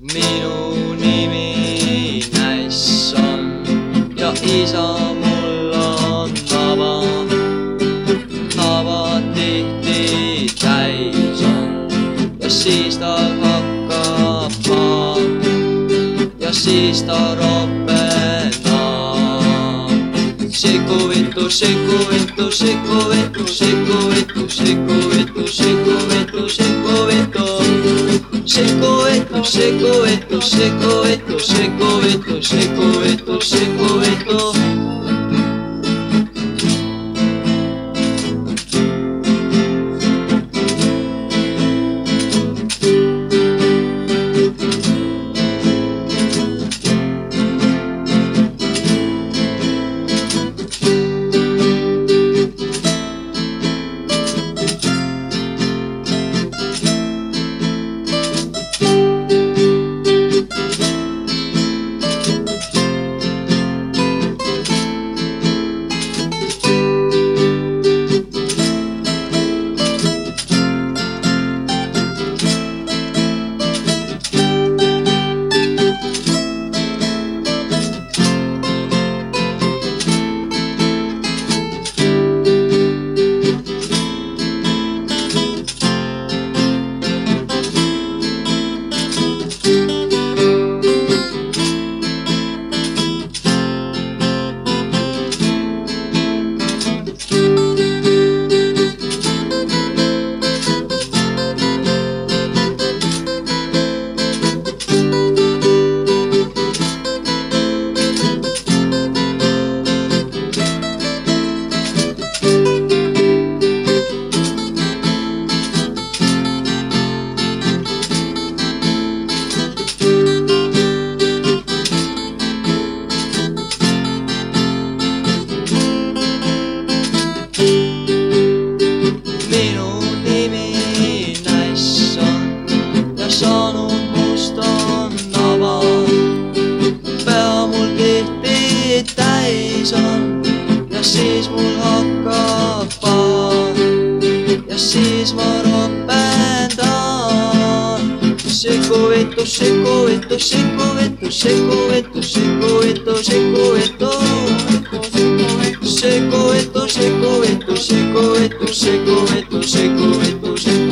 minu nimi Näss on ja isa mul on naba. nabad tihti täis on ja siis ta hakkab maad ja siis ta ropenab. Sikkuvitu, sikkuvitu, sikkuvitu, sikkuvitu, sikkuvitu, sikkuvitu. seco eto, seco eto, seco eto, seco eto, seco eto, seco eto. On ja siis mul hakkab paan ja siis ma ropendan. Sikkuvitu, sikkuvitu, sikkuvitu, sikkuvitu, sikkuvitu, sikkuvitu. Sikkuvitu, sikkuvitu, sikkuvitu, sikkuvitu, sikkuvitu, sikkuvitu.